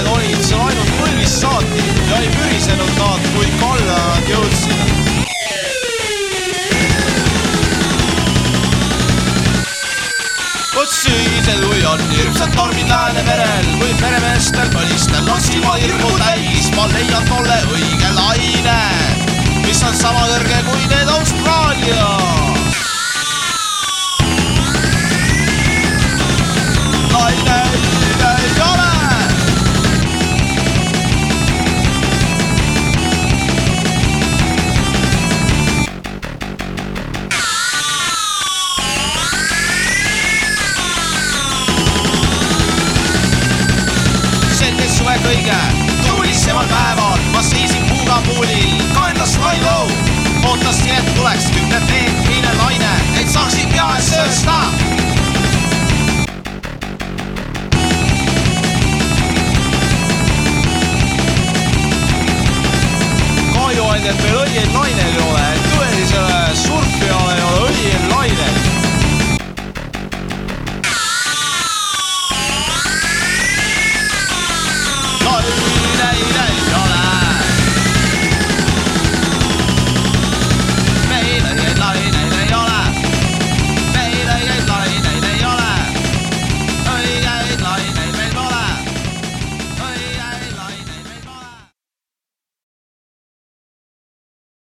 naised olid seal ainult põlvist saati ja ei pürisenud nad, kui kalla nad jõudsid. sügisel, kui on hirmsad tormid Läänemerel, võib meremeestel põlis kõige tuulisemal päeval ma seisin puugapuulil. Kaenlas Lailo ootasin, et tuleks kümnemeetrine laine, et saaksin peale söösta. kahjuandjad veel õigeid laineid